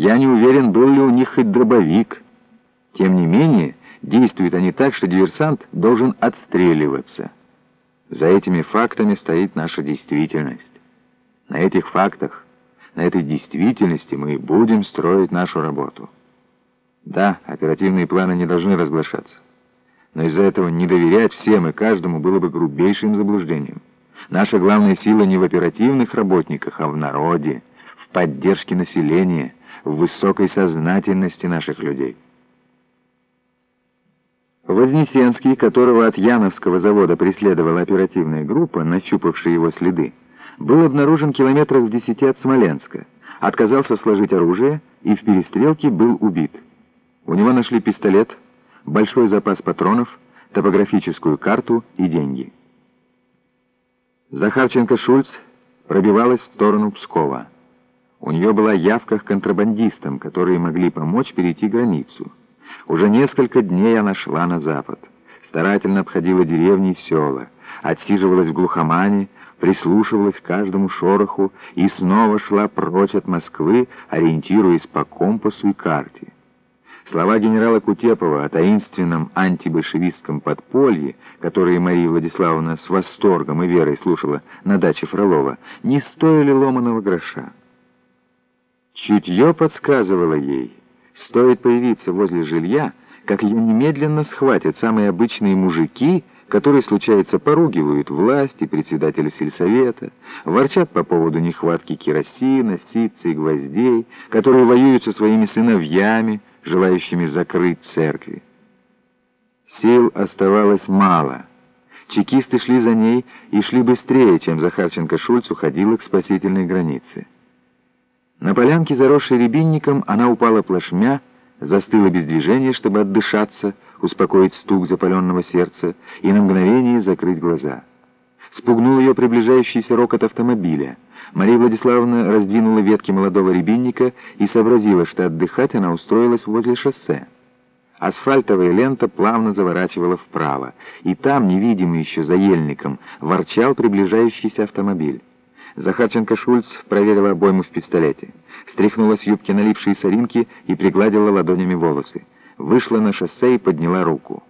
Я не уверен, был ли у них хоть дробовик. Тем не менее, действуют они так, что диверсант должен отстреливаться. За этими фактами стоит наша действительность. На этих фактах, на этой действительности мы будем строить нашу работу. Да, оперативные планы не должны разглашаться. Но из-за этого не доверять всем и каждому было бы грубейшим заблуждением. Наша главная сила не в оперативных работниках, а в народе, в поддержке населения, в высокой сознательности наших людей. Вознесенский, которого от Яновского завода преследовала оперативная группа, нащупавшая его следы, был обнаружен километрах в десяти от Смоленска, отказался сложить оружие и в перестрелке был убит. У него нашли пистолет, большой запас патронов, топографическую карту и деньги. Захарченко-Шульц пробивалась в сторону Пскова. У нее была явка к контрабандистам, которые могли помочь перейти границу. Уже несколько дней она шла на запад. Старательно обходила деревни и села, отсиживалась в глухомане, прислушивалась к каждому шороху и снова шла прочь от Москвы, ориентируясь по компасу и карте. Слова генерала Кутепова о таинственном антибольшевистском подполье, которые Мария Владиславовна с восторгом и верой слушала на даче Фролова, не стоили ломаного гроша. Чутье подсказывало ей, стоит появиться возле жилья, как ее немедленно схватят самые обычные мужики, которые, случается, поругивают власть и председателя сельсовета, ворчат по поводу нехватки керосина, ситца и гвоздей, которые воюют со своими сыновьями, желающими закрыть церкви. Сил оставалось мало. Чекисты шли за ней и шли быстрее, чем Захарченко-Шульц уходила к спасительной границе. На полянке, заросшей рябинником, она упала плашмя, застыла без движения, чтобы отдышаться, успокоить стук запаленного сердца и на мгновение закрыть глаза. Спугнул ее приближающийся рокот автомобиля. Мария Владиславовна раздвинула ветки молодого рябинника и сообразила, что отдыхать она устроилась возле шоссе. Асфальтовая лента плавно заворачивала вправо, и там, невидимый еще за ельником, ворчал приближающийся автомобиль. Захарченко-Шульц проверила обойму в пистолете. Стряхнула с юбки налипшие соринки и пригладила ладонями волосы. Вышла на шоссе и подняла руку.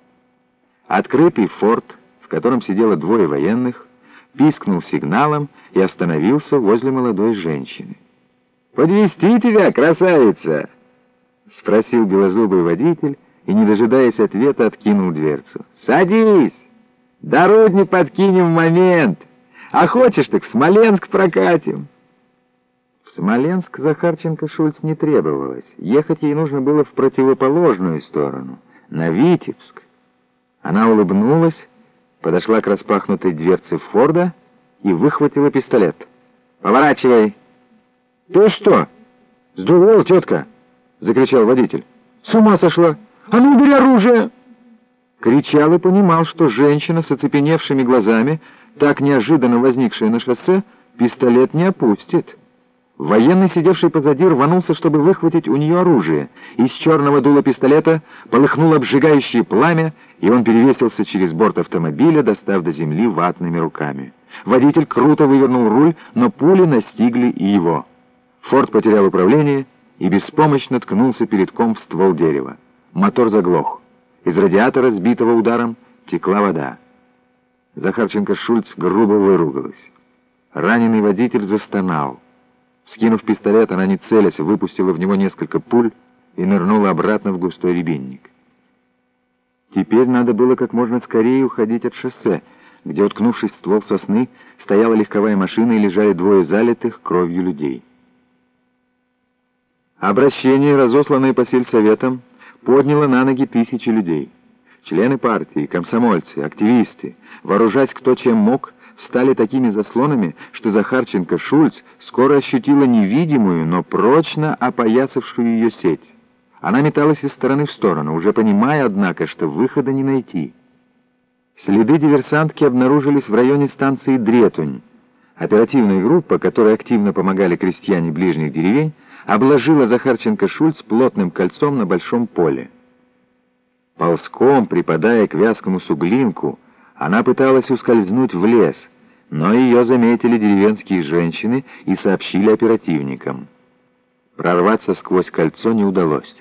Открытый форт, в котором сидело двое военных, пискнул сигналом и остановился возле молодой женщины. «Подвезти тебя, красавица!» — спросил белозубый водитель и, не дожидаясь ответа, откинул дверцу. «Садись! Дородни подкинем в момент!» А хочешь, так в Смоленск прокатим». В Смоленск Захарченко-Шульц не требовалось. Ехать ей нужно было в противоположную сторону, на Витебск. Она улыбнулась, подошла к распахнутой дверце Форда и выхватила пистолет. «Поворачивай!» «Ты что? Сдурел, тетка!» — закричал водитель. «С ума сошла! А ну, бери оружие!» Кричал и понимал, что женщина с оцепеневшими глазами — так неожиданно возникшая на шоссе, пистолет не опустит. Военный, сидевший позади, рванулся, чтобы выхватить у нее оружие. Из черного дула пистолета полыхнуло обжигающее пламя, и он перевесился через борт автомобиля, достав до земли ватными руками. Водитель круто вывернул руль, но пули настигли и его. Форд потерял управление и беспомощно ткнулся передком в ствол дерева. Мотор заглох. Из радиатора, сбитого ударом, текла вода. Захарченко-Шульц грубо выругалась. Раненый водитель застонал. Скинув пистолет, она не целясь, выпустила в него несколько пуль и нырнула обратно в густой рябинник. Теперь надо было как можно скорее уходить от шоссе, где, уткнувшись в ствол сосны, стояла легковая машина и лежали двое залитых кровью людей. Обращение, разосланное по сельсоветам, подняло на ноги тысячи людей. Члены партии, комсомольцы, активисты, вооружаясь кто чем мог, стали такими заслонами, что Захарченко-Шульц скоро ощутила невидимую, но прочно опоясавшую ее сеть. Она металась из стороны в сторону, уже понимая, однако, что выхода не найти. Следы диверсантки обнаружились в районе станции Дретунь. Оперативная группа, которой активно помогали крестьяне ближних деревень, обложила Захарченко-Шульц плотным кольцом на большом поле. Ползком, припадая к вязкому суглинку, она пыталась ускользнуть в лес, но ее заметили деревенские женщины и сообщили оперативникам. Прорваться сквозь кольцо не удалось.